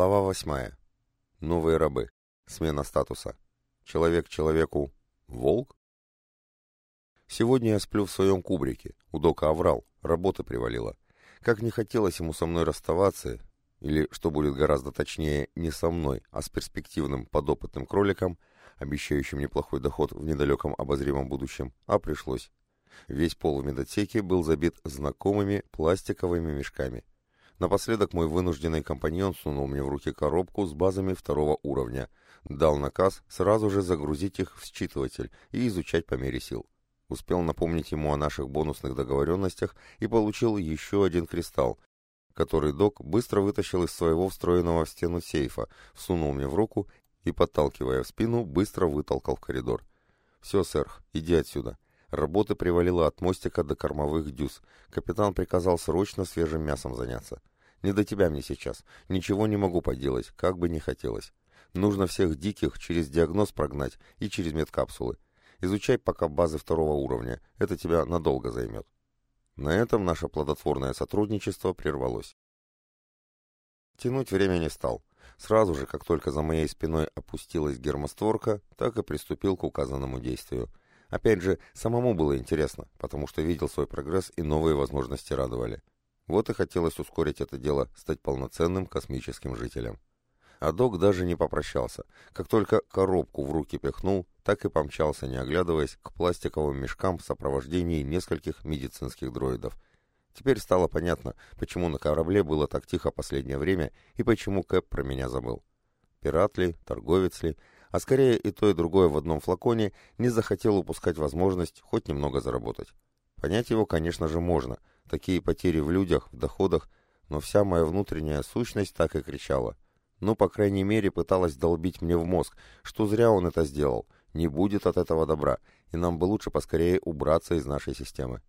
Глава восьмая. Новые рабы. Смена статуса. Человек человеку. Волк? Сегодня я сплю в своем кубрике. У Дока оврал. Работа привалила. Как не хотелось ему со мной расставаться, или, что будет гораздо точнее, не со мной, а с перспективным подопытным кроликом, обещающим неплохой доход в недалеком обозримом будущем, а пришлось. Весь пол в медотеке был забит знакомыми пластиковыми мешками. Напоследок мой вынужденный компаньон сунул мне в руки коробку с базами второго уровня, дал наказ сразу же загрузить их в считыватель и изучать по мере сил. Успел напомнить ему о наших бонусных договоренностях и получил еще один кристалл, который док быстро вытащил из своего встроенного в стену сейфа, всунул мне в руку и, подталкивая в спину, быстро вытолкал в коридор. «Все, сэр, иди отсюда». Работы привалило от мостика до кормовых дюз. Капитан приказал срочно свежим мясом заняться. Не до тебя мне сейчас. Ничего не могу поделать, как бы не хотелось. Нужно всех диких через диагноз прогнать и через медкапсулы. Изучай пока базы второго уровня. Это тебя надолго займет. На этом наше плодотворное сотрудничество прервалось. Тянуть время не стал. Сразу же, как только за моей спиной опустилась гермостворка, так и приступил к указанному действию. Опять же, самому было интересно, потому что видел свой прогресс и новые возможности радовали. Вот и хотелось ускорить это дело, стать полноценным космическим жителем. А док даже не попрощался. Как только коробку в руки пихнул, так и помчался, не оглядываясь, к пластиковым мешкам в сопровождении нескольких медицинских дроидов. Теперь стало понятно, почему на корабле было так тихо последнее время и почему Кэп про меня забыл. Пират ли, торговец ли, а скорее и то, и другое в одном флаконе, не захотел упускать возможность хоть немного заработать. Понять его, конечно же, можно — Такие потери в людях, в доходах, но вся моя внутренняя сущность так и кричала. Ну, по крайней мере, пыталась долбить мне в мозг, что зря он это сделал, не будет от этого добра, и нам бы лучше поскорее убраться из нашей системы.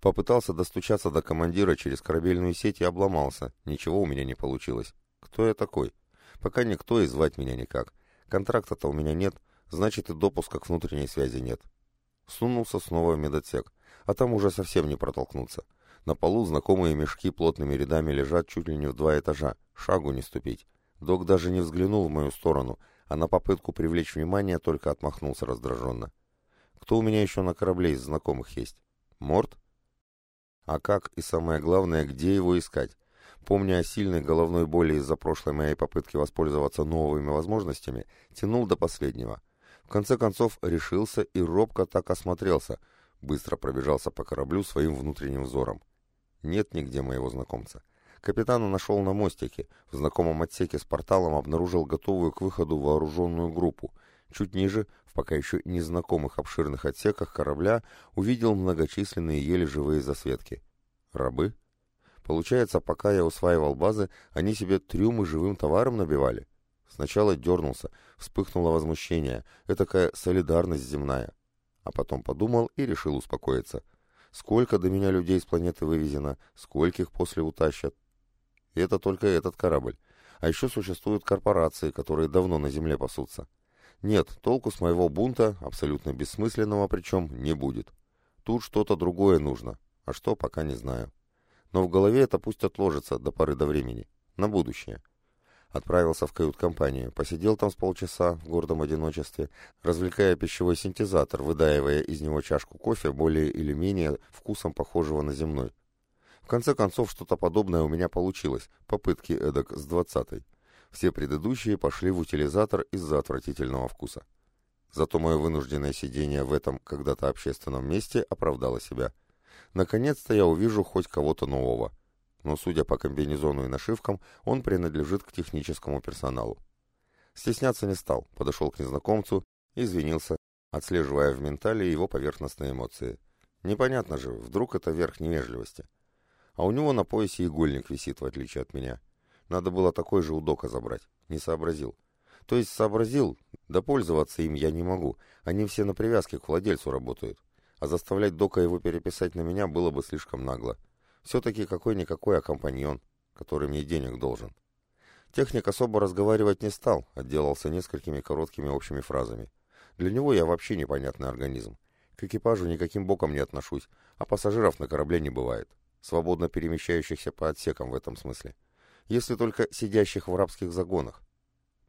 Попытался достучаться до командира через корабельную сеть и обломался, ничего у меня не получилось. Кто я такой? Пока никто и звать меня никак. Контракта-то у меня нет, значит и допуска к внутренней связи нет. Сунулся снова в медотсек, а там уже совсем не протолкнуться. На полу знакомые мешки плотными рядами лежат чуть ли не в два этажа. Шагу не ступить. Док даже не взглянул в мою сторону, а на попытку привлечь внимание только отмахнулся раздраженно. Кто у меня еще на корабле из знакомых есть? Морт? А как и самое главное, где его искать? Помня о сильной головной боли из-за прошлой моей попытки воспользоваться новыми возможностями, тянул до последнего. В конце концов решился и робко так осмотрелся, быстро пробежался по кораблю своим внутренним взором. Нет нигде моего знакомца. Капитана нашел на мостике. В знакомом отсеке с порталом обнаружил готовую к выходу вооруженную группу. Чуть ниже, в пока еще незнакомых обширных отсеках корабля, увидел многочисленные еле живые засветки. Рабы? Получается, пока я усваивал базы, они себе трюмы живым товаром набивали? Сначала дернулся, вспыхнуло возмущение, этакая солидарность земная. А потом подумал и решил успокоиться — Сколько до меня людей с планеты вывезено, скольких после утащат. И это только этот корабль. А еще существуют корпорации, которые давно на Земле пасутся. Нет, толку с моего бунта, абсолютно бессмысленного причем, не будет. Тут что-то другое нужно, а что, пока не знаю. Но в голове это пусть отложится до поры до времени, на будущее. Отправился в кают-компанию, посидел там с полчаса в гордом одиночестве, развлекая пищевой синтезатор, выдаивая из него чашку кофе более или менее вкусом похожего на земной. В конце концов, что-то подобное у меня получилось, попытки эдак с двадцатой. Все предыдущие пошли в утилизатор из-за отвратительного вкуса. Зато мое вынужденное сидение в этом когда-то общественном месте оправдало себя. Наконец-то я увижу хоть кого-то нового — но, судя по комбинезону и нашивкам, он принадлежит к техническому персоналу. Стесняться не стал, подошел к незнакомцу извинился, отслеживая в ментале его поверхностные эмоции. Непонятно же, вдруг это верх невежливости. А у него на поясе игольник висит, в отличие от меня. Надо было такой же у Дока забрать. Не сообразил. То есть сообразил, да пользоваться им я не могу. Они все на привязке к владельцу работают. А заставлять Дока его переписать на меня было бы слишком нагло. Все-таки какой-никакой, а компаньон, который мне денег должен. Техник особо разговаривать не стал, отделался несколькими короткими общими фразами. Для него я вообще непонятный организм. К экипажу никаким боком не отношусь, а пассажиров на корабле не бывает. Свободно перемещающихся по отсекам в этом смысле. Если только сидящих в рабских загонах.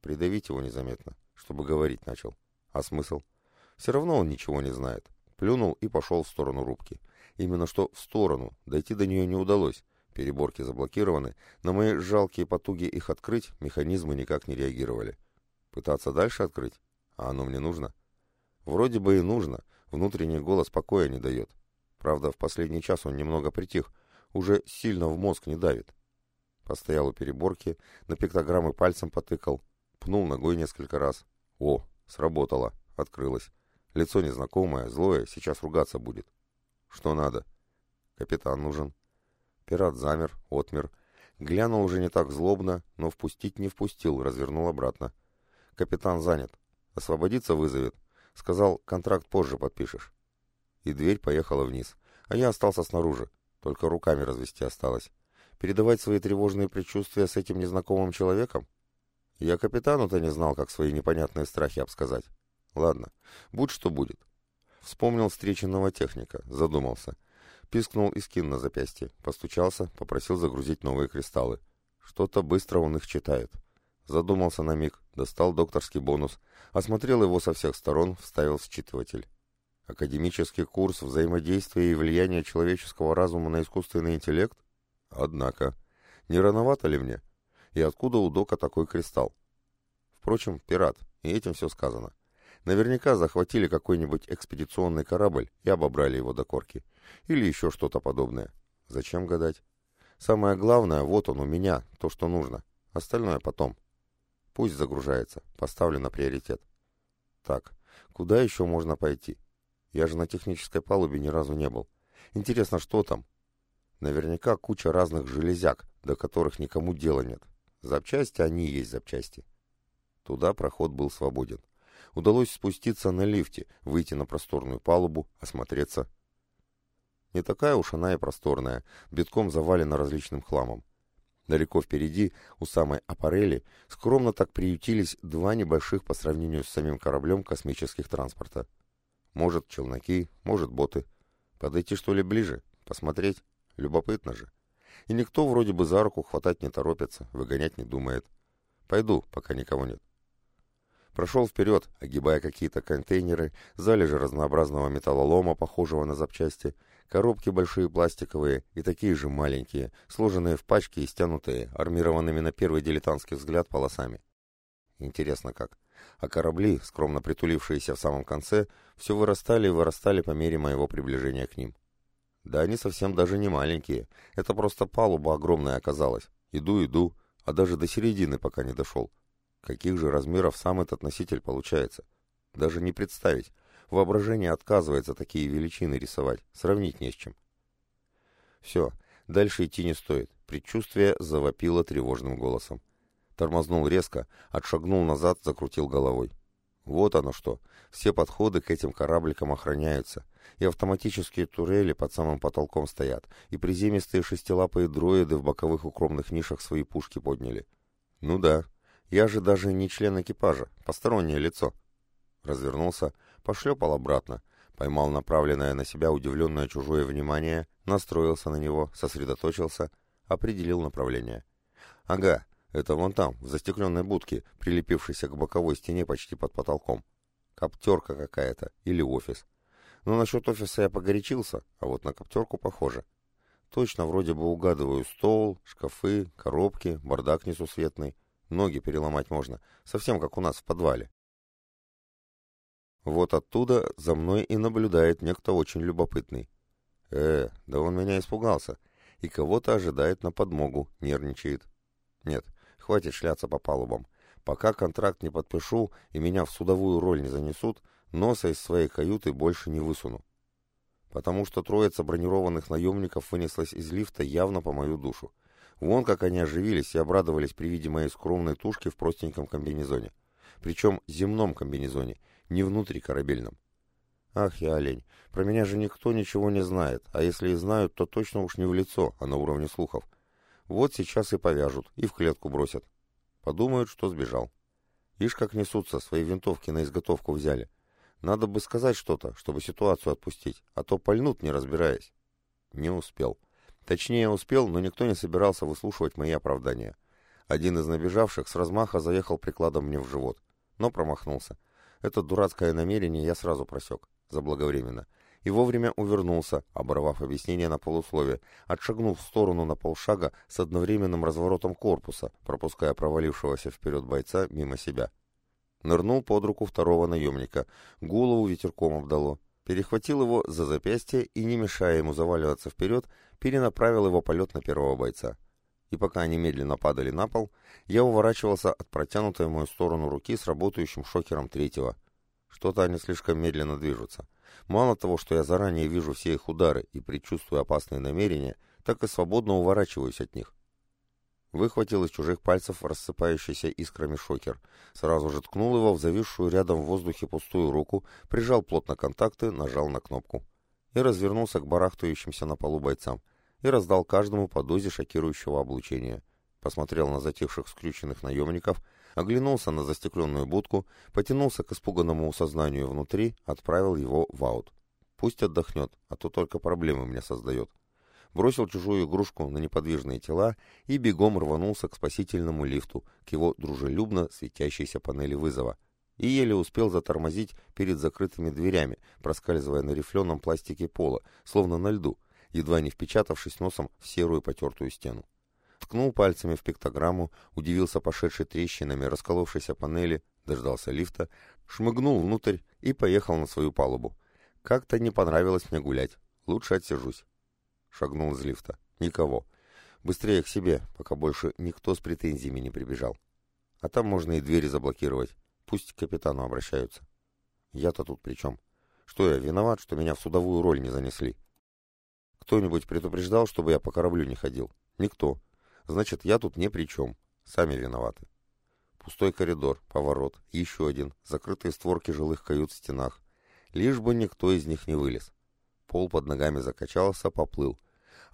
Придавить его незаметно, чтобы говорить начал. А смысл? Все равно он ничего не знает. Плюнул и пошел в сторону рубки. Именно что в сторону, дойти до нее не удалось. Переборки заблокированы, на мои жалкие потуги их открыть механизмы никак не реагировали. Пытаться дальше открыть? А оно мне нужно? Вроде бы и нужно, внутренний голос покоя не дает. Правда, в последний час он немного притих, уже сильно в мозг не давит. Постоял у переборки, на пиктограммы пальцем потыкал, пнул ногой несколько раз. О, сработало, открылось. Лицо незнакомое, злое, сейчас ругаться будет. Что надо? Капитан нужен. Пират замер, отмер. Глянул уже не так злобно, но впустить не впустил, развернул обратно. Капитан занят. Освободиться вызовет. Сказал, контракт позже подпишешь. И дверь поехала вниз. А я остался снаружи. Только руками развести осталось. Передавать свои тревожные предчувствия с этим незнакомым человеком? Я капитану-то не знал, как свои непонятные страхи обсказать. Ладно, будь что будет. Вспомнил встреченного техника, задумался. Пискнул и скин на запястье, постучался, попросил загрузить новые кристаллы. Что-то быстро он их читает. Задумался на миг, достал докторский бонус, осмотрел его со всех сторон, вставил считыватель. Академический курс взаимодействия и влияния человеческого разума на искусственный интеллект? Однако, не рановато ли мне? И откуда у Дока такой кристалл? Впрочем, пират, и этим все сказано. Наверняка захватили какой-нибудь экспедиционный корабль и обобрали его до корки. Или еще что-то подобное. Зачем гадать? Самое главное, вот он у меня, то, что нужно. Остальное потом. Пусть загружается, поставлю на приоритет. Так, куда еще можно пойти? Я же на технической палубе ни разу не был. Интересно, что там? Наверняка куча разных железяк, до которых никому дела нет. Запчасти, они есть запчасти. Туда проход был свободен удалось спуститься на лифте, выйти на просторную палубу, осмотреться. Не такая уж она и просторная, битком завалена различным хламом. Далеко впереди, у самой аппарели, скромно так приютились два небольших по сравнению с самим кораблем космических транспорта. Может, челноки, может, боты. Подойти что ли ближе? Посмотреть? Любопытно же. И никто вроде бы за руку хватать не торопится, выгонять не думает. Пойду, пока никого нет. Прошел вперед, огибая какие-то контейнеры, залежи разнообразного металлолома, похожего на запчасти, коробки большие пластиковые и такие же маленькие, сложенные в пачки и стянутые, армированными на первый дилетантский взгляд полосами. Интересно как. А корабли, скромно притулившиеся в самом конце, все вырастали и вырастали по мере моего приближения к ним. Да они совсем даже не маленькие. Это просто палуба огромная оказалась. Иду, иду, а даже до середины пока не дошел. Каких же размеров сам этот носитель получается? Даже не представить. Воображение отказывается такие величины рисовать, сравнить не с чем. Все, дальше идти не стоит. Предчувствие завопило тревожным голосом. Тормознул резко, отшагнул назад, закрутил головой. Вот оно что. Все подходы к этим корабликам охраняются. И автоматические турели под самым потолком стоят, и приземистые шестилапые дроиды в боковых укромных нишах свои пушки подняли. Ну да, я же даже не член экипажа, постороннее лицо. Развернулся, пошлепал обратно, поймал направленное на себя удивленное чужое внимание, настроился на него, сосредоточился, определил направление. Ага, это вон там, в застекленной будке, прилепившейся к боковой стене почти под потолком. Коптерка какая-то или офис. Но насчет офиса я погорячился, а вот на коптерку похоже. Точно вроде бы угадываю стол, шкафы, коробки, бардак несусветный. Ноги переломать можно, совсем как у нас в подвале. Вот оттуда за мной и наблюдает некто очень любопытный. Э, да он меня испугался. И кого-то ожидает на подмогу, нервничает. Нет, хватит шляться по палубам. Пока контракт не подпишу и меня в судовую роль не занесут, носа из своей каюты больше не высуну. Потому что троица бронированных наемников вынеслась из лифта явно по мою душу. Вон как они оживились и обрадовались при виде моей скромной тушки в простеньком комбинезоне. Причем земном комбинезоне, не внутри корабельном. Ах, я олень, про меня же никто ничего не знает, а если и знают, то точно уж не в лицо, а на уровне слухов. Вот сейчас и повяжут, и в клетку бросят. Подумают, что сбежал. Ишь, как несутся, свои винтовки на изготовку взяли. Надо бы сказать что-то, чтобы ситуацию отпустить, а то пальнут, не разбираясь. Не успел. Точнее, успел, но никто не собирался выслушивать мои оправдания. Один из набежавших с размаха заехал прикладом мне в живот, но промахнулся. Это дурацкое намерение я сразу просек, заблаговременно, и вовремя увернулся, оборвав объяснение на полуслове, отшагнув в сторону на полшага с одновременным разворотом корпуса, пропуская провалившегося вперед бойца мимо себя. Нырнул под руку второго наемника, голову ветерком обдало, перехватил его за запястье и, не мешая ему заваливаться вперед, перенаправил его полет на первого бойца и пока они медленно падали на пол, я уворачивался от протянутой в мою сторону руки с работающим шокером третьего. Что-то они слишком медленно движутся. Мало того, что я заранее вижу все их удары и предчувствую опасные намерения, так и свободно уворачиваюсь от них. Выхватил из чужих пальцев рассыпающийся искрами шокер, сразу же ткнул его в зависшую рядом в воздухе пустую руку, прижал плотно контакты, нажал на кнопку и развернулся к барахтающимся на полу бойцам — и раздал каждому по дозе шокирующего облучения. Посмотрел на затихших скрюченных наемников, оглянулся на застекленную будку, потянулся к испуганному сознанию внутри, отправил его в аут. Пусть отдохнет, а то только проблемы мне создает. Бросил чужую игрушку на неподвижные тела и бегом рванулся к спасительному лифту, к его дружелюбно светящейся панели вызова. И еле успел затормозить перед закрытыми дверями, проскальзывая на рифленом пластике пола, словно на льду, едва не впечатавшись носом в серую потертую стену. Ткнул пальцами в пиктограмму, удивился пошедшей трещинами расколовшейся панели, дождался лифта, шмыгнул внутрь и поехал на свою палубу. Как-то не понравилось мне гулять. Лучше отсижусь. Шагнул из лифта. Никого. Быстрее к себе, пока больше никто с претензиями не прибежал. А там можно и двери заблокировать. Пусть к капитану обращаются. Я-то тут при чем? Что я, виноват, что меня в судовую роль не занесли? Кто-нибудь предупреждал, чтобы я по кораблю не ходил? Никто. Значит, я тут ни при чем. Сами виноваты. Пустой коридор, поворот, еще один, закрытые створки жилых кают в стенах. Лишь бы никто из них не вылез. Пол под ногами закачался, поплыл.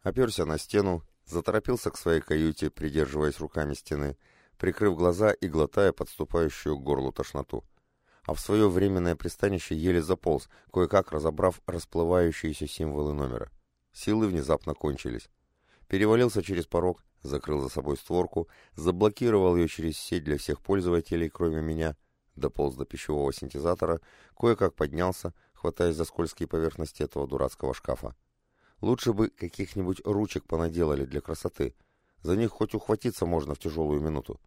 Оперся на стену, заторопился к своей каюте, придерживаясь руками стены, прикрыв глаза и глотая подступающую к горлу тошноту. А в свое временное пристанище еле заполз, кое-как разобрав расплывающиеся символы номера. Силы внезапно кончились. Перевалился через порог, закрыл за собой створку, заблокировал ее через сеть для всех пользователей, кроме меня, дополз до пищевого синтезатора, кое-как поднялся, хватаясь за скользкие поверхности этого дурацкого шкафа. Лучше бы каких-нибудь ручек понаделали для красоты. За них хоть ухватиться можно в тяжелую минуту.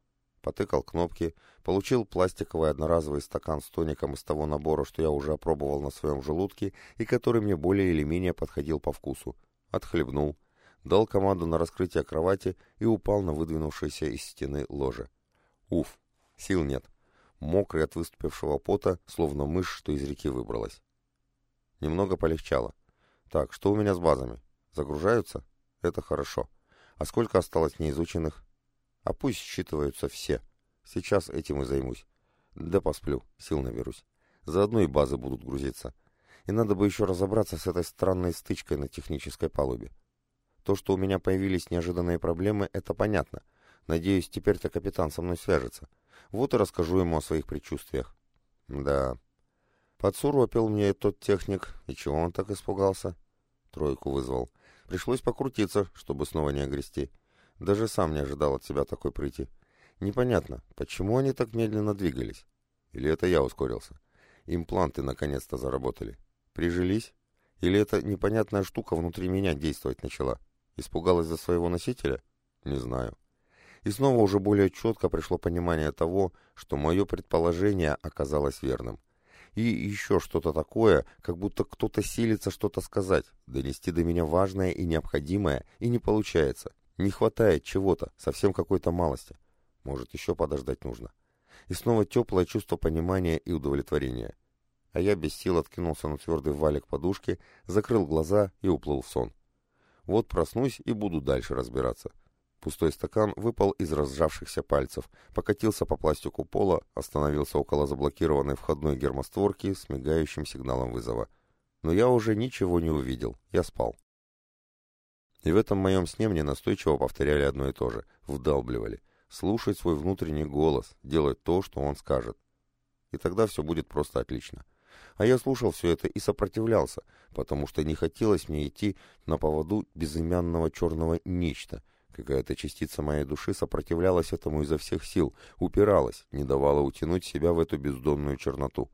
Потыкал кнопки, получил пластиковый одноразовый стакан с тоником из того набора, что я уже опробовал на своем желудке и который мне более или менее подходил по вкусу. Отхлебнул, дал команду на раскрытие кровати и упал на выдвинувшееся из стены ложе. Уф, сил нет. Мокрый от выступившего пота, словно мышь, что из реки выбралась. Немного полегчало. Так, что у меня с базами? Загружаются? Это хорошо. А сколько осталось неизученных? А пусть считываются все. Сейчас этим и займусь. Да посплю, сил наберусь. Заодно и базы будут грузиться. И надо бы еще разобраться с этой странной стычкой на технической палубе. То, что у меня появились неожиданные проблемы, это понятно. Надеюсь, теперь-то капитан со мной свяжется. Вот и расскажу ему о своих предчувствиях. Да. Подсуропил мне тот техник, и чего он так испугался? Тройку вызвал. Пришлось покрутиться, чтобы снова не огрести. Даже сам не ожидал от себя такой прыти. Непонятно, почему они так медленно двигались? Или это я ускорился? Импланты наконец-то заработали. Прижились? Или эта непонятная штука внутри меня действовать начала? Испугалась за своего носителя? Не знаю. И снова уже более четко пришло понимание того, что мое предположение оказалось верным. И еще что-то такое, как будто кто-то силится что-то сказать, донести до меня важное и необходимое, и не получается. Не хватает чего-то, совсем какой-то малости. Может, еще подождать нужно. И снова теплое чувство понимания и удовлетворения. А я без сил откинулся на твердый валик подушки, закрыл глаза и уплыл в сон. Вот проснусь и буду дальше разбираться. Пустой стакан выпал из разжавшихся пальцев, покатился по пластику пола, остановился около заблокированной входной гермостворки с мигающим сигналом вызова. Но я уже ничего не увидел, я спал. И в этом моем сне мне настойчиво повторяли одно и то же, вдалбливали. Слушать свой внутренний голос, делать то, что он скажет. И тогда все будет просто отлично. А я слушал все это и сопротивлялся, потому что не хотелось мне идти на поводу безымянного черного нечто, Какая-то частица моей души сопротивлялась этому изо всех сил, упиралась, не давала утянуть себя в эту бездонную черноту.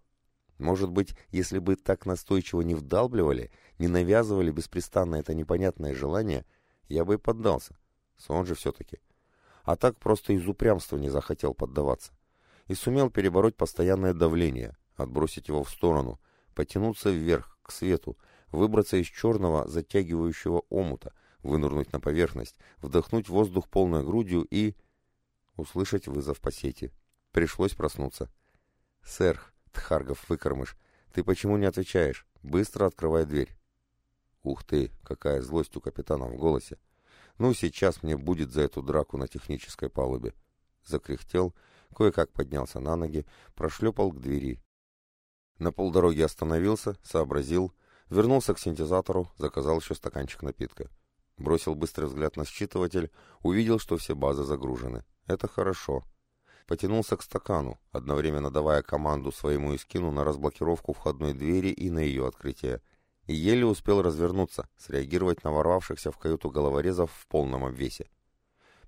Может быть, если бы так настойчиво не вдалбливали, не навязывали беспрестанно это непонятное желание, я бы и поддался. Сон же все-таки. А так просто из упрямства не захотел поддаваться. И сумел перебороть постоянное давление, отбросить его в сторону, потянуться вверх, к свету, выбраться из черного затягивающего омута, вынырнуть на поверхность, вдохнуть воздух полной грудью и... Услышать вызов по сети. Пришлось проснуться. «Сэр, Тхаргов выкормыш, ты почему не отвечаешь? Быстро открывай дверь». Ух ты, какая злость у капитана в голосе. Ну, сейчас мне будет за эту драку на технической палубе. Закряхтел, кое-как поднялся на ноги, прошлепал к двери. На полдороги остановился, сообразил, вернулся к синтезатору, заказал еще стаканчик напитка. Бросил быстрый взгляд на считыватель, увидел, что все базы загружены. Это хорошо. Потянулся к стакану, одновременно давая команду своему искину на разблокировку входной двери и на ее открытие. И еле успел развернуться, среагировать на ворвавшихся в каюту головорезов в полном обвесе.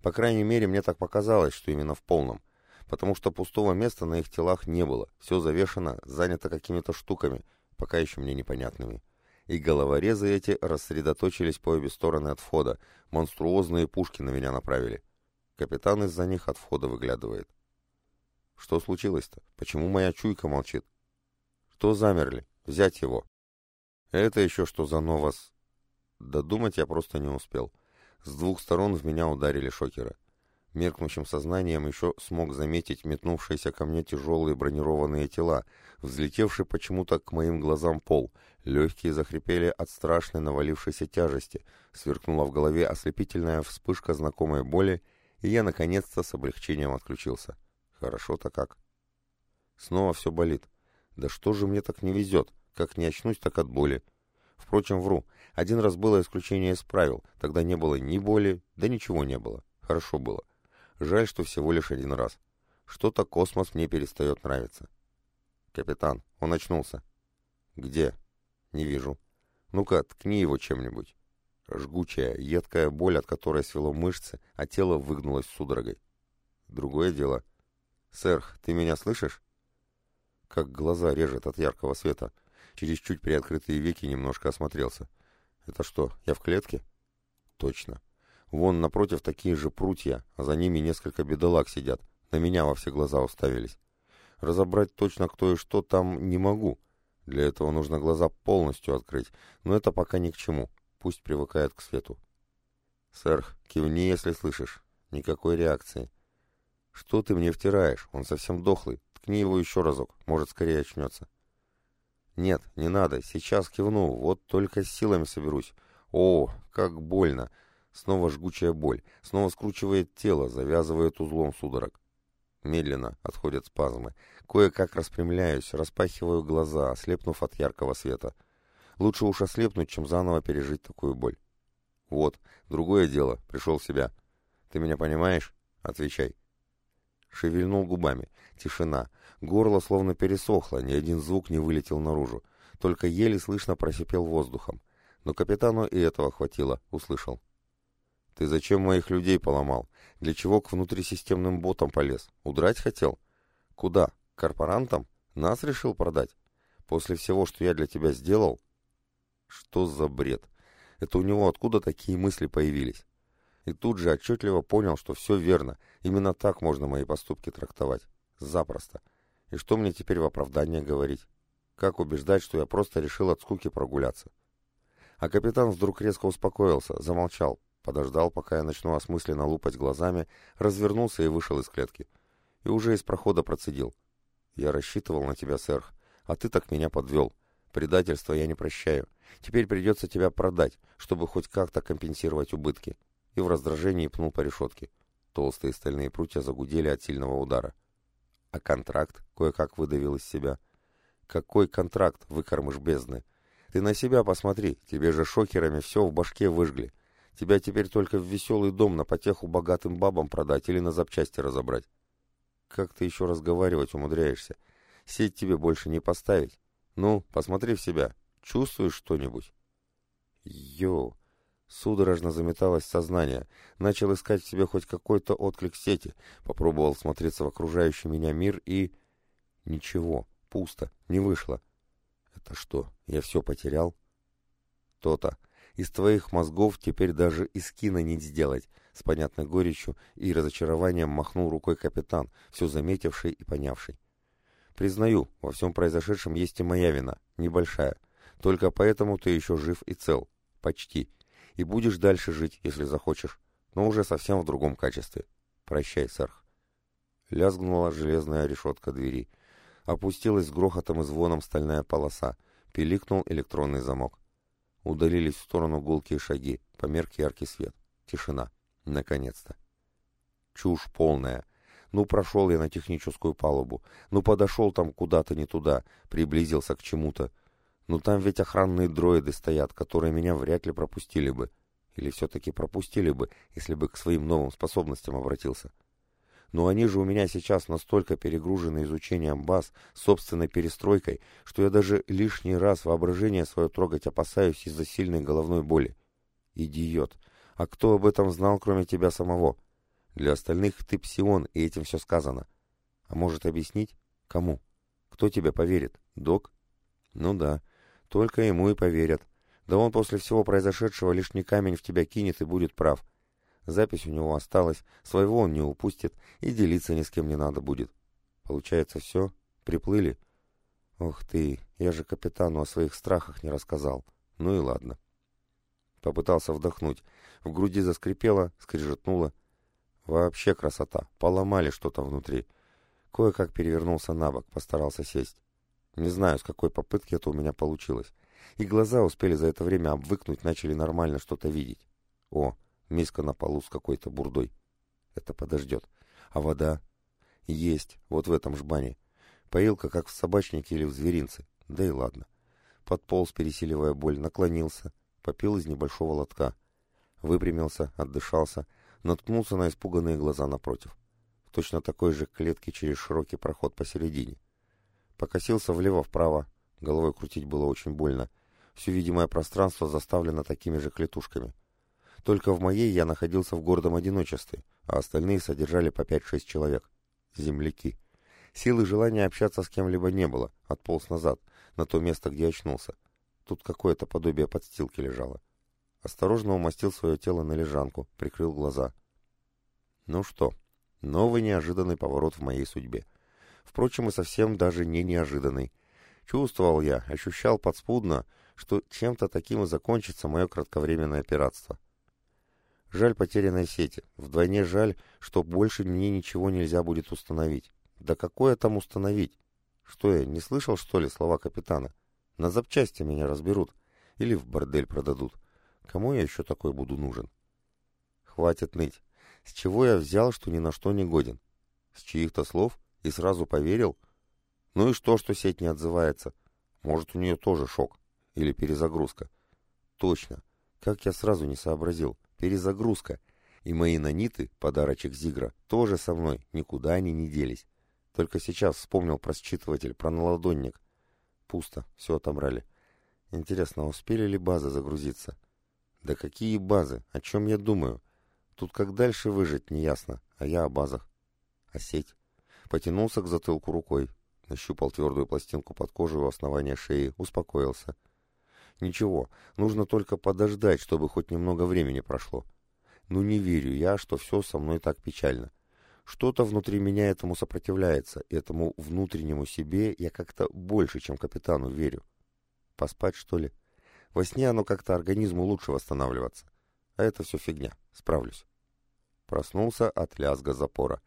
По крайней мере, мне так показалось, что именно в полном, потому что пустого места на их телах не было, все завешено, занято какими-то штуками, пока еще мне непонятными и головорезы эти рассредоточились по обе стороны от входа, монструозные пушки на меня направили. Капитан из-за них от входа выглядывает. Что случилось-то? Почему моя чуйка молчит? Что замерли? Взять его. Это еще что за новос? Додумать я просто не успел. С двух сторон в меня ударили шокеры. Меркнущим сознанием еще смог заметить метнувшиеся ко мне тяжелые бронированные тела, взлетевший почему-то к моим глазам пол. Легкие захрипели от страшной навалившейся тяжести. Сверкнула в голове ослепительная вспышка знакомой боли, и я наконец-то с облегчением отключился. Хорошо-то как. Снова все болит. Да что же мне так не везет? Как не очнусь, так от боли. Впрочем, вру. Один раз было исключение из правил. Тогда не было ни боли, да ничего не было. Хорошо было. Жаль, что всего лишь один раз. Что-то космос мне перестает нравиться. Капитан, он очнулся. Где? Не вижу. Ну-ка, ткни его чем-нибудь. Жгучая, едкая боль, от которой свело мышцы, а тело выгнулось судорогой. Другое дело. Сэр, ты меня слышишь? Как глаза режет от яркого света. Через чуть приоткрытые веки немножко осмотрелся. Это что, я в клетке? Точно. Вон напротив такие же прутья, а за ними несколько бедолаг сидят. На меня во все глаза уставились. Разобрать точно кто и что там не могу. Для этого нужно глаза полностью открыть, но это пока ни к чему. Пусть привыкает к свету. Сэр, кивни, если слышишь. Никакой реакции. Что ты мне втираешь? Он совсем дохлый. Ткни его еще разок, может, скорее очнется. Нет, не надо, сейчас кивну, вот только с силами соберусь. О, как больно! Снова жгучая боль, снова скручивает тело, завязывает узлом судорог. Медленно отходят спазмы. Кое-как распрямляюсь, распахиваю глаза, ослепнув от яркого света. Лучше уж ослепнуть, чем заново пережить такую боль. Вот, другое дело, пришел в себя. Ты меня понимаешь? Отвечай. Шевельнул губами. Тишина. Горло словно пересохло, ни один звук не вылетел наружу. Только еле слышно просипел воздухом. Но капитану и этого хватило, услышал. Ты зачем моих людей поломал? Для чего к внутрисистемным ботам полез? Удрать хотел? Куда? Корпорантам? Нас решил продать? После всего, что я для тебя сделал? Что за бред? Это у него откуда такие мысли появились? И тут же отчетливо понял, что все верно. Именно так можно мои поступки трактовать. Запросто. И что мне теперь в оправдание говорить? Как убеждать, что я просто решил от скуки прогуляться? А капитан вдруг резко успокоился, замолчал, подождал, пока я начну осмысленно лупать глазами, развернулся и вышел из клетки. И уже из прохода процедил. «Я рассчитывал на тебя, сэр, а ты так меня подвел. Предательство я не прощаю. Теперь придется тебя продать, чтобы хоть как-то компенсировать убытки». И в раздражении пнул по решетке. Толстые стальные прутья загудели от сильного удара. «А контракт?» — кое-как выдавил из себя. «Какой контракт, выкормыш бездны? Ты на себя посмотри, тебе же шокерами все в башке выжгли. Тебя теперь только в веселый дом на потеху богатым бабам продать или на запчасти разобрать. Как ты еще разговаривать умудряешься? Сеть тебе больше не поставить. Ну, посмотри в себя. Чувствуешь что-нибудь? Йо, Судорожно заметалось сознание. Начал искать в себе хоть какой-то отклик сети. Попробовал смотреться в окружающий меня мир и... Ничего, пусто, не вышло. Это что, я все потерял? То-то. Из твоих мозгов теперь даже и скина не сделать. С понятной горечью и разочарованием махнул рукой капитан, все заметивший и понявший. Признаю, во всем произошедшем есть и моя вина, небольшая. Только поэтому ты еще жив и цел. Почти и будешь дальше жить, если захочешь, но уже совсем в другом качестве. Прощай, сэрх. Лязгнула железная решетка двери. Опустилась с грохотом и звоном стальная полоса. Пиликнул электронный замок. Удалились в сторону гулкие шаги, померк яркий свет. Тишина. Наконец-то. Чушь полная. Ну, прошел я на техническую палубу. Ну, подошел там куда-то не туда, приблизился к чему-то. Ну там ведь охранные дроиды стоят, которые меня вряд ли пропустили бы. Или все-таки пропустили бы, если бы к своим новым способностям обратился. Но они же у меня сейчас настолько перегружены изучением баз, собственной перестройкой, что я даже лишний раз воображение свое трогать опасаюсь из-за сильной головной боли. Идиот! А кто об этом знал, кроме тебя самого? Для остальных ты псион, и этим все сказано. А может объяснить? Кому? Кто тебе поверит? Док? Ну да. Только ему и поверят. Да он после всего произошедшего лишний камень в тебя кинет и будет прав. Запись у него осталась, своего он не упустит, и делиться ни с кем не надо будет. Получается все? Приплыли? Ох ты, я же капитану о своих страхах не рассказал. Ну и ладно. Попытался вдохнуть. В груди заскрипело, скрижетнуло. Вообще красота. Поломали что-то внутри. Кое-как перевернулся на бок, постарался сесть. Не знаю, с какой попытки это у меня получилось. И глаза успели за это время обвыкнуть, начали нормально что-то видеть. О, миска на полу с какой-то бурдой. Это подождет. А вода? Есть, вот в этом жбане. Поилка, как в собачнике или в зверинце. Да и ладно. Подполз, пересиливая боль, наклонился, попил из небольшого лотка. Выпрямился, отдышался, наткнулся на испуганные глаза напротив. В точно такой же клетке через широкий проход посередине. Покосился влево-вправо. Головой крутить было очень больно. Все видимое пространство заставлено такими же клетушками. Только в моей я находился в гордом одиночестве, а остальные содержали по 5-6 человек. Земляки. Силы желания общаться с кем-либо не было, отполз назад, на то место, где очнулся. Тут какое-то подобие подстилки лежало. Осторожно умастил свое тело на лежанку, прикрыл глаза. Ну что, новый неожиданный поворот в моей судьбе впрочем, и совсем даже не неожиданный. Чувствовал я, ощущал подспудно, что чем-то таким и закончится мое кратковременное пиратство. Жаль потерянной сети, вдвойне жаль, что больше мне ничего нельзя будет установить. Да какое там установить? Что я, не слышал, что ли, слова капитана? На запчасти меня разберут или в бордель продадут. Кому я еще такой буду нужен? Хватит ныть. С чего я взял, что ни на что не годен? С чьих-то слов? И сразу поверил? Ну и что, что сеть не отзывается? Может, у нее тоже шок? Или перезагрузка? Точно. Как я сразу не сообразил. Перезагрузка. И мои наниты, подарочек Зигра, тоже со мной, никуда они не делись. Только сейчас вспомнил про считыватель, про наладонник. Пусто, все отобрали. Интересно, успели ли базы загрузиться? Да какие базы? О чем я думаю? Тут как дальше выжить, неясно, а я о базах. А сеть? Потянулся к затылку рукой, нащупал твердую пластинку под кожей у основания шеи, успокоился. Ничего, нужно только подождать, чтобы хоть немного времени прошло. Ну не верю я, что все со мной так печально. Что-то внутри меня этому сопротивляется, этому внутреннему себе я как-то больше, чем капитану, верю. Поспать, что ли? Во сне оно как-то организму лучше восстанавливаться. А это все фигня, справлюсь. Проснулся от лязга запора.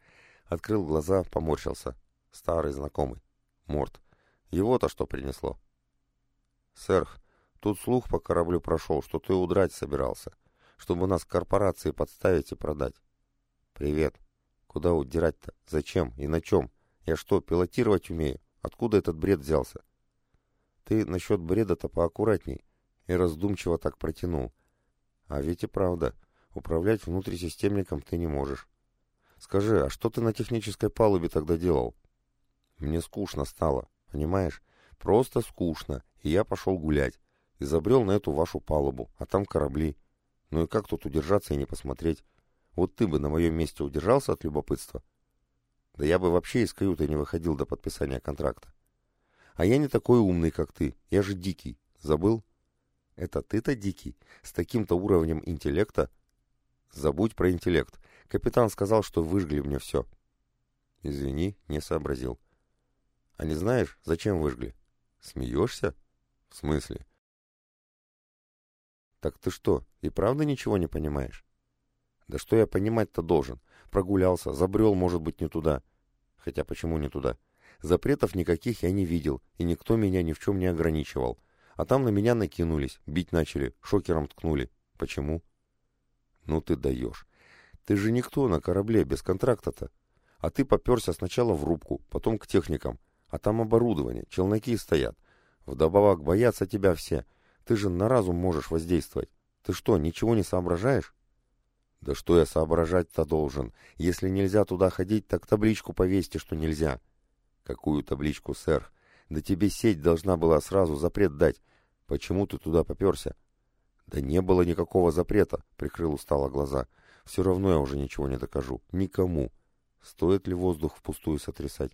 Открыл глаза, поморщился. Старый знакомый. Морт. Его-то что принесло? Сэр, тут слух по кораблю прошел, что ты удрать собирался, чтобы нас корпорации подставить и продать. Привет. Куда удирать-то? Зачем? И на чем? Я что, пилотировать умею? Откуда этот бред взялся? Ты насчет бреда-то поаккуратней. И раздумчиво так протянул. А ведь и правда, управлять внутрисистемником ты не можешь. Скажи, а что ты на технической палубе тогда делал? Мне скучно стало, понимаешь? Просто скучно, и я пошел гулять. И забрел на эту вашу палубу, а там корабли. Ну и как тут удержаться и не посмотреть? Вот ты бы на моем месте удержался от любопытства? Да я бы вообще из каюты не выходил до подписания контракта. А я не такой умный, как ты. Я же дикий. Забыл? Это ты-то дикий? С таким-то уровнем интеллекта? Забудь про интеллект. Капитан сказал, что выжгли мне все. Извини, не сообразил. А не знаешь, зачем выжгли? Смеешься? В смысле? Так ты что, и правда ничего не понимаешь? Да что я понимать-то должен? Прогулялся, забрел, может быть, не туда. Хотя почему не туда? Запретов никаких я не видел, и никто меня ни в чем не ограничивал. А там на меня накинулись, бить начали, шокером ткнули. Почему? Ну ты даешь. Ты же никто на корабле, без контракта-то. А ты поперся сначала в рубку, потом к техникам. А там оборудование, челноки стоят. Вдобавок боятся тебя все. Ты же на разум можешь воздействовать. Ты что, ничего не соображаешь? Да что я соображать-то должен? Если нельзя туда ходить, так табличку повесьте, что нельзя. Какую табличку, сэр? Да тебе сеть должна была сразу запрет дать. Почему ты туда поперся? Да не было никакого запрета, прикрыл устало глаза. Все равно я уже ничего не докажу. Никому. Стоит ли воздух впустую сотрясать?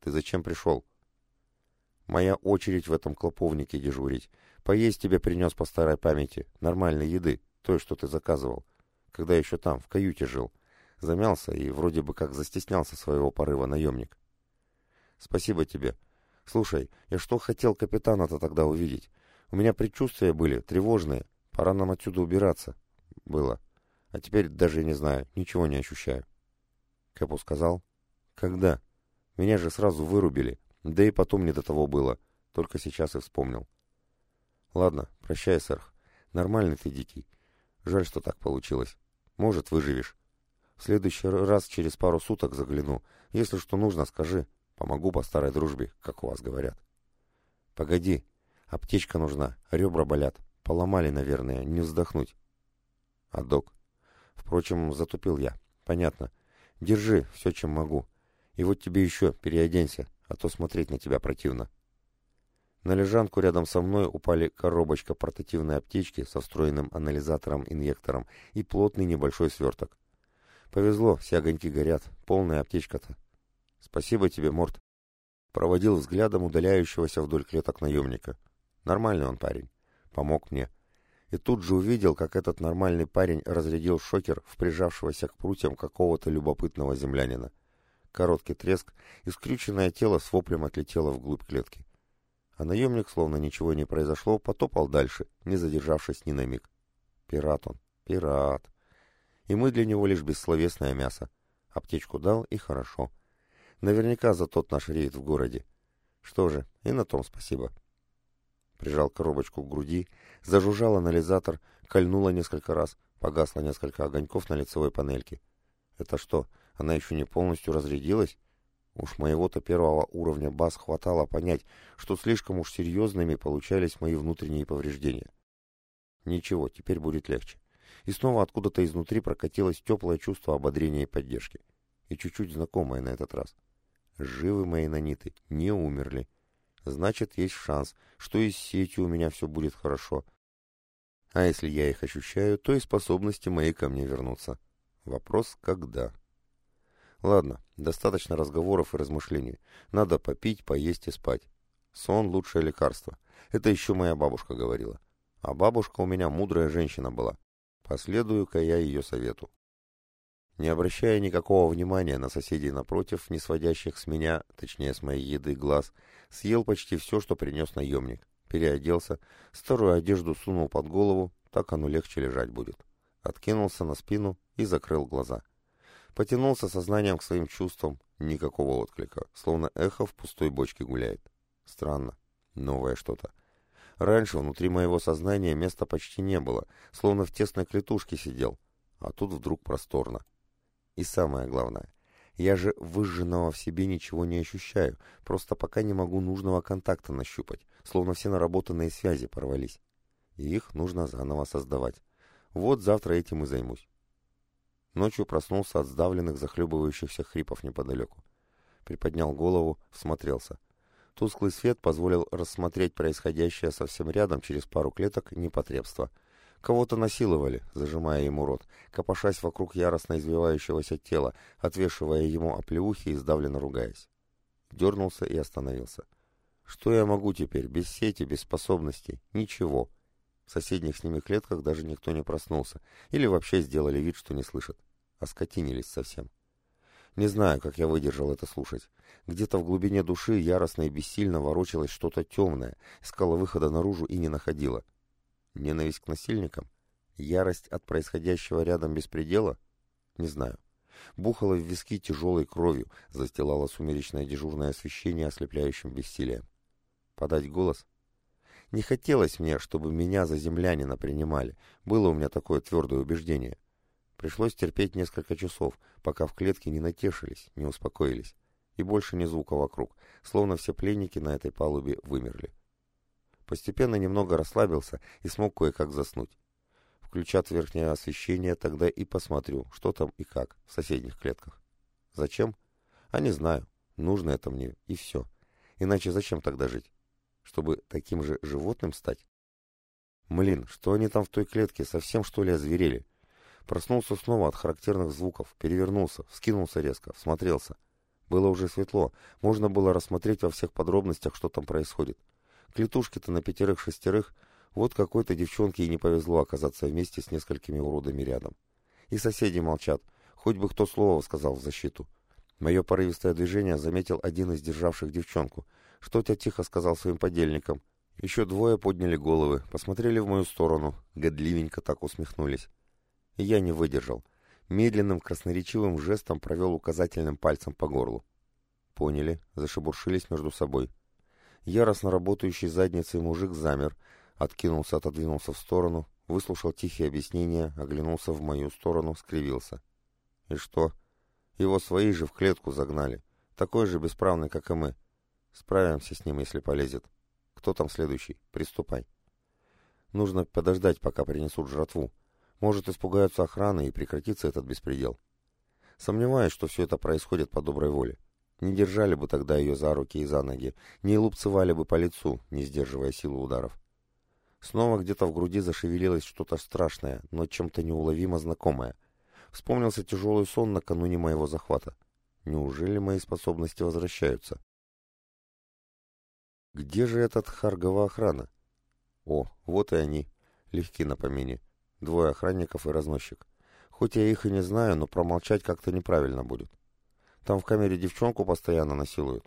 Ты зачем пришел? Моя очередь в этом клоповнике дежурить. Поесть тебе принес по старой памяти. Нормальной еды. Той, что ты заказывал. Когда еще там, в каюте жил. Замялся и вроде бы как застеснялся своего порыва наемник. Спасибо тебе. Слушай, я что хотел капитана-то тогда увидеть? У меня предчувствия были, тревожные. Пора нам отсюда убираться. Было. А теперь даже не знаю, ничего не ощущаю. Кэпу сказал. Когда? Меня же сразу вырубили. Да и потом не до того было. Только сейчас и вспомнил. Ладно, прощай, сэр. Нормальный ты дикий. Жаль, что так получилось. Может, выживешь. В следующий раз через пару суток загляну. Если что нужно, скажи. Помогу по старой дружбе, как у вас говорят. Погоди. Аптечка нужна. Ребра болят. Поломали, наверное. Не вздохнуть. А док? Впрочем, затупил я. Понятно. Держи все, чем могу. И вот тебе еще переоденься а то смотреть на тебя противно. На лежанку рядом со мной упали коробочка портативной аптечки со встроенным анализатором-инъектором и плотный небольшой сверток. Повезло, все огоньки горят, полная аптечка-то. Спасибо тебе, Морт. Проводил взглядом удаляющегося вдоль клеток наемника. Нормальный он парень. Помог мне. И тут же увидел, как этот нормальный парень разрядил шокер в прижавшегося к прутьям какого-то любопытного землянина. Короткий треск, и скрюченное тело с воплем отлетело вглубь клетки. А наемник, словно ничего не произошло, потопал дальше, не задержавшись ни на миг. Пират он, пират. И мы для него лишь бессловесное мясо. Аптечку дал, и хорошо. Наверняка за тот наш рейд в городе. Что же, и на том спасибо. Прижал коробочку к груди, зажужжал анализатор, кольнуло несколько раз, погасло несколько огоньков на лицевой панельке. Это что, она еще не полностью разрядилась? Уж моего-то первого уровня баз хватало понять, что слишком уж серьезными получались мои внутренние повреждения. Ничего, теперь будет легче. И снова откуда-то изнутри прокатилось теплое чувство ободрения и поддержки. И чуть-чуть знакомое на этот раз. Живы мои наниты, не умерли. Значит, есть шанс, что и с сетью у меня все будет хорошо. А если я их ощущаю, то и способности мои ко мне вернутся. Вопрос, когда? Ладно, достаточно разговоров и размышлений. Надо попить, поесть и спать. Сон — лучшее лекарство. Это еще моя бабушка говорила. А бабушка у меня мудрая женщина была. Последую-ка я ее совету. Не обращая никакого внимания на соседей напротив, не сводящих с меня, точнее с моей еды, глаз, съел почти все, что принес наемник. Переоделся, старую одежду сунул под голову, так оно легче лежать будет. Откинулся на спину и закрыл глаза. Потянулся сознанием к своим чувствам. Никакого отклика. Словно эхо в пустой бочке гуляет. Странно. Новое что-то. Раньше внутри моего сознания места почти не было. Словно в тесной клетушке сидел. А тут вдруг просторно. И самое главное. Я же выжженного в себе ничего не ощущаю. Просто пока не могу нужного контакта нащупать. Словно все наработанные связи порвались. И их нужно заново создавать. Вот завтра этим и займусь. Ночью проснулся от сдавленных, захлебывающихся хрипов неподалеку. Приподнял голову, всмотрелся. Тусклый свет позволил рассмотреть происходящее совсем рядом, через пару клеток, непотребство. Кого-то насиловали, зажимая ему рот, копошась вокруг яростно извивающегося тела, отвешивая ему оплеухи и сдавленно ругаясь. Дернулся и остановился. Что я могу теперь, без сети, без способностей? Ничего. В соседних с ними клетках даже никто не проснулся, или вообще сделали вид, что не слышат. Оскотинились совсем. Не знаю, как я выдержал это слушать. Где-то в глубине души яростно и бессильно ворочалось что-то темное, искала выхода наружу и не находила. Ненависть к насильникам? Ярость от происходящего рядом беспредела? Не знаю. Бухала в виски тяжелой кровью, застилала сумеречное дежурное освещение ослепляющим бессилием. Подать голос? Не хотелось мне, чтобы меня за землянина принимали. Было у меня такое твердое убеждение. Пришлось терпеть несколько часов, пока в клетке не натешились, не успокоились. И больше ни звука вокруг, словно все пленники на этой палубе вымерли. Постепенно немного расслабился и смог кое-как заснуть. Включат верхнее освещение, тогда и посмотрю, что там и как в соседних клетках. Зачем? А не знаю. Нужно это мне, и все. Иначе зачем тогда жить? чтобы таким же животным стать? Млин, что они там в той клетке, совсем что ли озверели? Проснулся снова от характерных звуков, перевернулся, вскинулся резко, всмотрелся. Было уже светло, можно было рассмотреть во всех подробностях, что там происходит. Клетушки-то на пятерых-шестерых, вот какой-то девчонке и не повезло оказаться вместе с несколькими уродами рядом. И соседи молчат, хоть бы кто слово сказал в защиту. Мое порывистое движение заметил один из державших девчонку, что-то тихо сказал своим подельникам. Еще двое подняли головы, посмотрели в мою сторону, годливенько так усмехнулись. И я не выдержал. Медленным красноречивым жестом провел указательным пальцем по горлу. Поняли, зашебуршились между собой. Яростно работающий задницей мужик замер, откинулся, отодвинулся в сторону, выслушал тихие объяснения, оглянулся в мою сторону, скривился. И что? Его свои же в клетку загнали, такой же бесправный, как и мы. Справимся с ним, если полезет. Кто там следующий? Приступай. Нужно подождать, пока принесут жратву. Может, испугаются охраны и прекратится этот беспредел. Сомневаюсь, что все это происходит по доброй воле. Не держали бы тогда ее за руки и за ноги, не лупцевали бы по лицу, не сдерживая силу ударов. Снова где-то в груди зашевелилось что-то страшное, но чем-то неуловимо знакомое. Вспомнился тяжелый сон накануне моего захвата. Неужели мои способности возвращаются? Где же этот Харгова охрана? О, вот и они. Легки на помине. Двое охранников и разносчик. Хоть я их и не знаю, но промолчать как-то неправильно будет. Там в камере девчонку постоянно насилуют.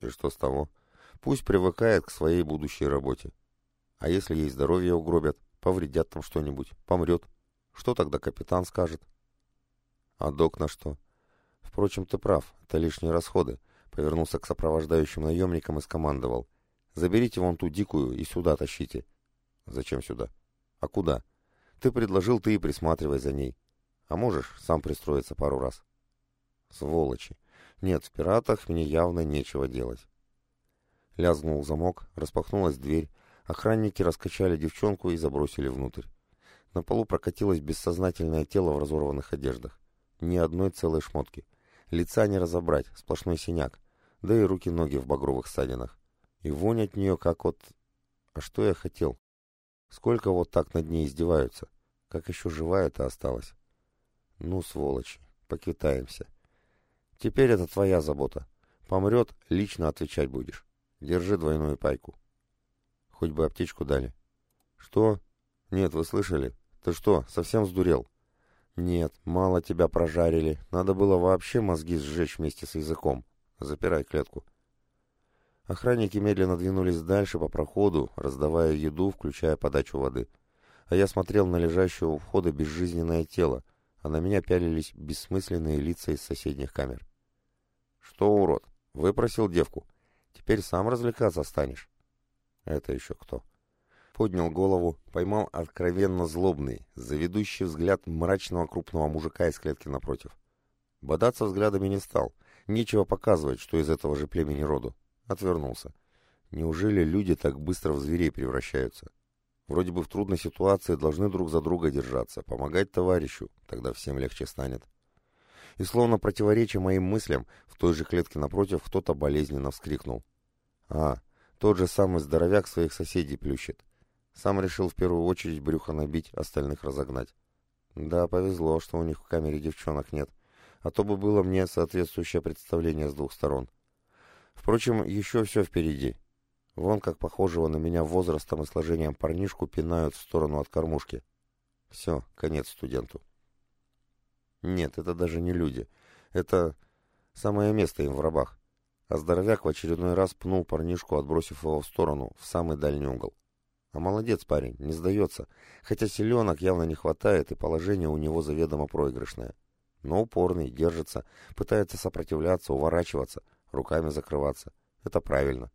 И что с того? Пусть привыкает к своей будущей работе. А если ей здоровье угробят, повредят там что-нибудь, помрет, что тогда капитан скажет? А док на что? Впрочем, ты прав, это лишние расходы. Повернулся к сопровождающим наемникам и скомандовал. «Заберите вон ту дикую и сюда тащите». «Зачем сюда?» «А куда?» «Ты предложил, ты и присматривай за ней. А можешь сам пристроиться пару раз». «Сволочи! Нет, в пиратах мне явно нечего делать». Лязгнул замок, распахнулась дверь, охранники раскачали девчонку и забросили внутрь. На полу прокатилось бессознательное тело в разорванных одеждах. Ни одной целой шмотки. Лица не разобрать, сплошной синяк, да и руки-ноги в багровых ссадинах. И вонь от нее как от... А что я хотел? Сколько вот так над ней издеваются? Как еще живая-то осталась? Ну, сволочи, поквитаемся. Теперь это твоя забота. Помрет, лично отвечать будешь. Держи двойную пайку. Хоть бы аптечку дали. Что? Нет, вы слышали? Ты что, совсем сдурел? «Нет, мало тебя прожарили. Надо было вообще мозги сжечь вместе с языком. Запирай клетку». Охранники медленно двинулись дальше по проходу, раздавая еду, включая подачу воды. А я смотрел на лежащее у входа безжизненное тело, а на меня пялились бессмысленные лица из соседних камер. «Что, урод, выпросил девку? Теперь сам развлекаться станешь?» «Это еще кто?» поднял голову, поймал откровенно злобный, заведущий взгляд мрачного крупного мужика из клетки напротив. Бодаться взглядами не стал, нечего показывать, что из этого же племени роду. Отвернулся. Неужели люди так быстро в зверей превращаются? Вроде бы в трудной ситуации должны друг за друга держаться, помогать товарищу, тогда всем легче станет. И словно противоречия моим мыслям, в той же клетке напротив кто-то болезненно вскрикнул. А, тот же самый здоровяк своих соседей плющит. Сам решил в первую очередь брюхо набить, остальных разогнать. Да, повезло, что у них в камере девчонок нет. А то бы было мне соответствующее представление с двух сторон. Впрочем, еще все впереди. Вон как похожего на меня возрастом и сложением парнишку пинают в сторону от кормушки. Все, конец студенту. Нет, это даже не люди. Это самое место им в рабах. А здоровяк в очередной раз пнул парнишку, отбросив его в сторону, в самый дальний угол. А молодец парень, не сдается, хотя селенок явно не хватает, и положение у него заведомо проигрышное. Но упорный, держится, пытается сопротивляться, уворачиваться, руками закрываться. Это правильно.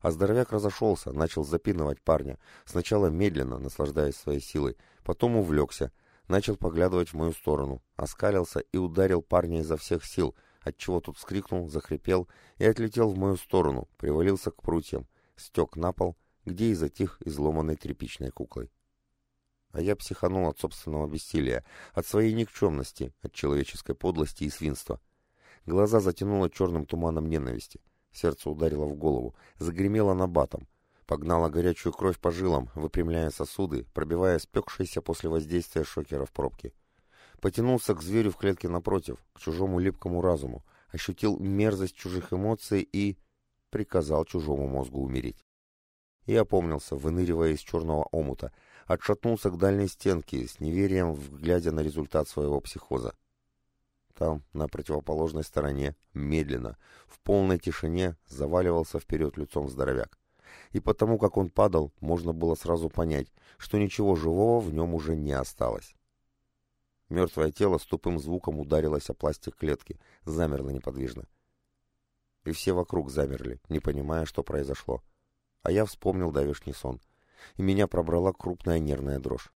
А здоровяк разошелся, начал запинывать парня, сначала медленно, наслаждаясь своей силой, потом увлекся, начал поглядывать в мою сторону, оскалился и ударил парня изо всех сил, отчего тот вскрикнул, захрипел и отлетел в мою сторону, привалился к прутьям, стек на пол, где и затих изломанной тряпичной куклой. А я психанул от собственного бессилия, от своей никчемности, от человеческой подлости и свинства. Глаза затянуло черным туманом ненависти. Сердце ударило в голову, загремело набатом. Погнало горячую кровь по жилам, выпрямляя сосуды, пробивая спекшиеся после воздействия шокеров пробки. Потянулся к зверю в клетке напротив, к чужому липкому разуму, ощутил мерзость чужих эмоций и... приказал чужому мозгу умереть. И опомнился, выныривая из черного омута, отшатнулся к дальней стенке, с неверием глядя на результат своего психоза. Там, на противоположной стороне, медленно, в полной тишине, заваливался вперед лицом здоровяк. И потому, как он падал, можно было сразу понять, что ничего живого в нем уже не осталось. Мертвое тело с тупым звуком ударилось о пластик клетки, замерло неподвижно. И все вокруг замерли, не понимая, что произошло. А я вспомнил давешний сон, и меня пробрала крупная нервная дрожь.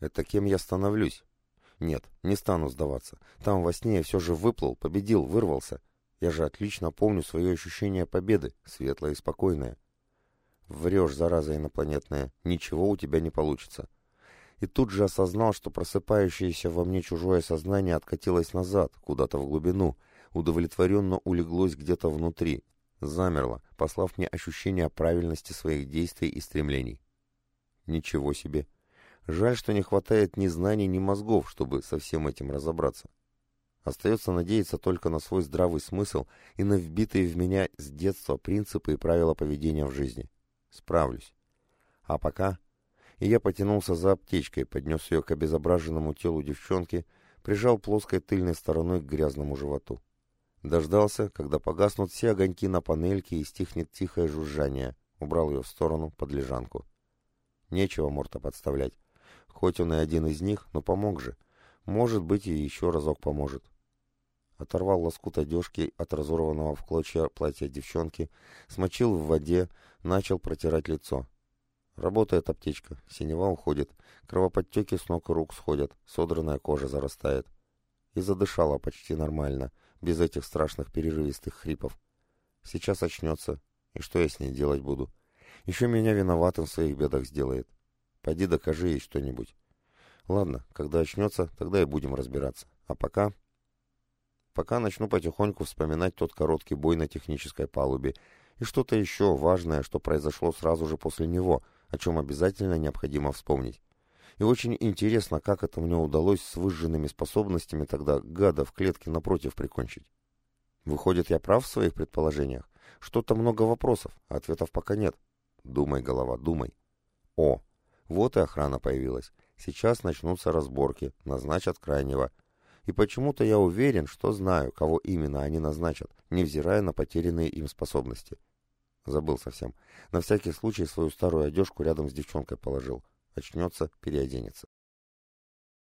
Это кем я становлюсь? Нет, не стану сдаваться. Там во сне я все же выплыл, победил, вырвался. Я же отлично помню свое ощущение победы, светлое и спокойное. Врешь, зараза инопланетная, ничего у тебя не получится. И тут же осознал, что просыпающееся во мне чужое сознание откатилось назад, куда-то в глубину, удовлетворенно улеглось где-то внутри, замерло, послав мне ощущение правильности своих действий и стремлений. Ничего себе! Жаль, что не хватает ни знаний, ни мозгов, чтобы со всем этим разобраться. Остается надеяться только на свой здравый смысл и на вбитые в меня с детства принципы и правила поведения в жизни. Справлюсь. А пока... И я потянулся за аптечкой, поднес ее к обезображенному телу девчонки, прижал плоской тыльной стороной к грязному животу. Дождался, когда погаснут все огоньки на панельке и стихнет тихое жужжание. Убрал ее в сторону, под лежанку. Нечего Морта подставлять. Хоть он и один из них, но помог же. Может быть, и еще разок поможет. Оторвал лоскут одежки от разорванного в клочья платья девчонки, смочил в воде, начал протирать лицо. Работает аптечка, синева уходит, кровоподтеки с ног и рук сходят, содранная кожа зарастает. И задышала почти нормально, без этих страшных перерывистых хрипов. Сейчас очнется, и что я с ней делать буду? Еще меня виноватым в своих бедах сделает. Пойди докажи ей что-нибудь. Ладно, когда очнется, тогда и будем разбираться. А пока... Пока начну потихоньку вспоминать тот короткий бой на технической палубе и что-то еще важное, что произошло сразу же после него, о чем обязательно необходимо вспомнить. И очень интересно, как это мне удалось с выжженными способностями тогда гада в клетке напротив прикончить. Выходит, я прав в своих предположениях? Что-то много вопросов, а ответов пока нет. Думай, голова, думай. О, вот и охрана появилась. Сейчас начнутся разборки, назначат крайнего. И почему-то я уверен, что знаю, кого именно они назначат, невзирая на потерянные им способности. Забыл совсем. На всякий случай свою старую одежку рядом с девчонкой положил. Очнется, переоденется.